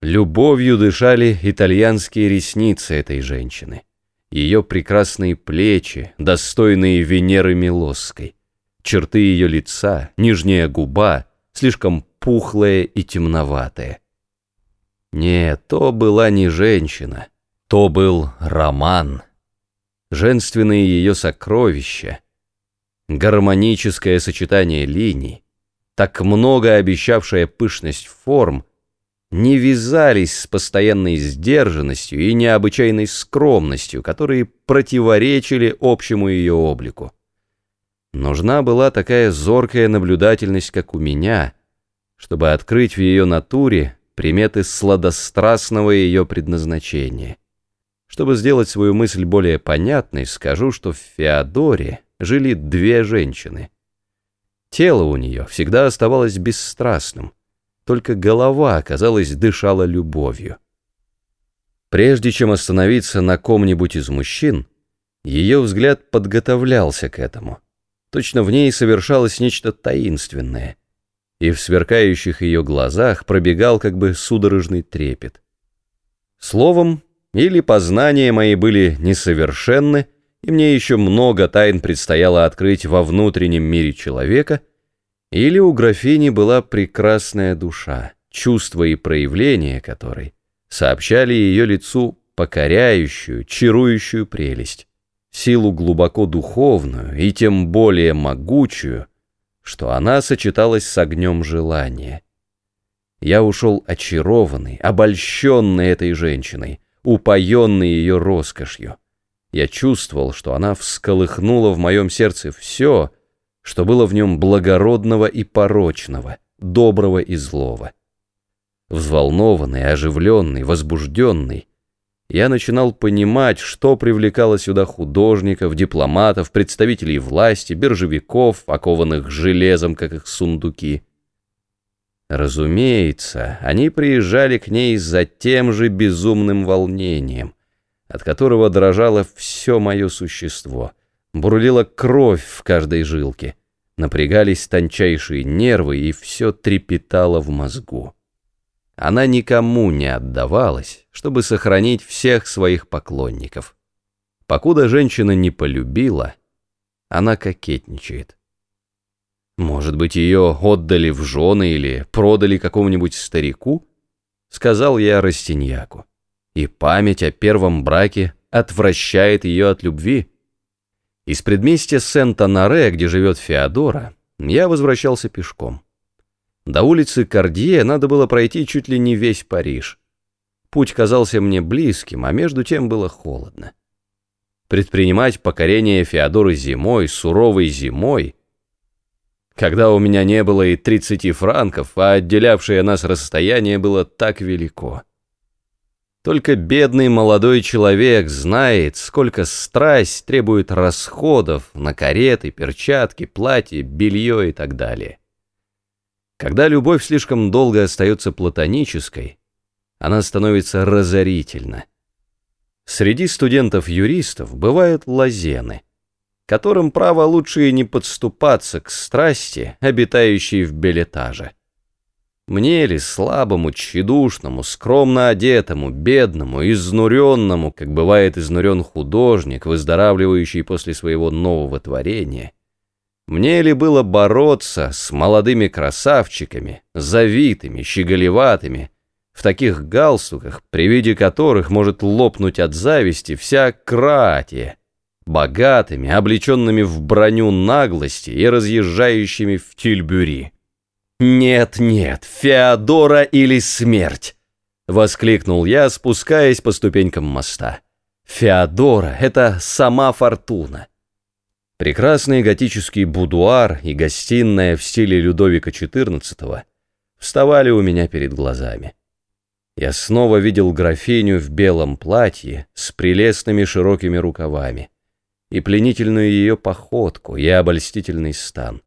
Любовью дышали итальянские ресницы этой женщины, ее прекрасные плечи, достойные Венеры Милосской, черты ее лица, нижняя губа, слишком пухлая и темноватая. Нет, то была не женщина, то был роман. Женственные ее сокровища, гармоническое сочетание линий, так много обещавшая пышность форм, не вязались с постоянной сдержанностью и необычайной скромностью, которые противоречили общему ее облику. Нужна была такая зоркая наблюдательность, как у меня, чтобы открыть в ее натуре приметы сладострастного ее предназначения. Чтобы сделать свою мысль более понятной, скажу, что в Феодоре жили две женщины. Тело у нее всегда оставалось бесстрастным, только голова, казалось, дышала любовью. Прежде чем остановиться на ком-нибудь из мужчин, ее взгляд подготовлялся к этому. Точно в ней совершалось нечто таинственное, и в сверкающих ее глазах пробегал как бы судорожный трепет. Словом, или познания мои были несовершенны, и мне еще много тайн предстояло открыть во внутреннем мире человека — или у графини была прекрасная душа, чувства и проявления которой сообщали ее лицу покоряющую, чарующую прелесть, силу глубоко духовную и тем более могучую, что она сочеталась с огнем желания. Я ушел очарованный, обольщенный этой женщиной, упоенный ее роскошью. Я чувствовал, что она всколыхнула в моем сердце все, что было в нем благородного и порочного, доброго и злого. Взволнованный, оживленный, возбужденный, я начинал понимать, что привлекало сюда художников, дипломатов, представителей власти, биржевиков, окованных железом, как их сундуки. Разумеется, они приезжали к ней за тем же безумным волнением, от которого дрожало все мое существо — бурлила кровь в каждой жилке, напрягались тончайшие нервы, и все трепетало в мозгу. Она никому не отдавалась, чтобы сохранить всех своих поклонников. Покуда женщина не полюбила, она кокетничает. Может быть, ее отдали в жены или продали какому-нибудь старику? Сказал я Растиньяку. И память о первом браке отвращает ее от любви. Из предместья Сент-Анаре, где живет Феодора, я возвращался пешком. До улицы Кардье надо было пройти чуть ли не весь Париж. Путь казался мне близким, а между тем было холодно. Предпринимать покорение Феодоры зимой, суровой зимой, когда у меня не было и тридцати франков, а отделявшее нас расстояние было так велико. Только бедный молодой человек знает, сколько страсть требует расходов на кареты, перчатки, платье, белье и так далее. Когда любовь слишком долго остается платонической, она становится разорительна. Среди студентов-юристов бывают лазены, которым право лучше не подступаться к страсти, обитающей в билетаже. Мне ли, слабому, тщедушному, скромно одетому, бедному, изнуренному, как бывает изнурен художник, выздоравливающий после своего нового творения, мне ли было бороться с молодыми красавчиками, завитыми, щеголеватыми, в таких галстуках, при виде которых может лопнуть от зависти вся кратия, богатыми, облеченными в броню наглости и разъезжающими в тюльбюри? «Нет, нет, Феодора или смерть!» — воскликнул я, спускаясь по ступенькам моста. «Феодора — это сама фортуна!» Прекрасный готический будуар и гостиная в стиле Людовика XIV вставали у меня перед глазами. Я снова видел графиню в белом платье с прелестными широкими рукавами и пленительную ее походку и обольстительный стан.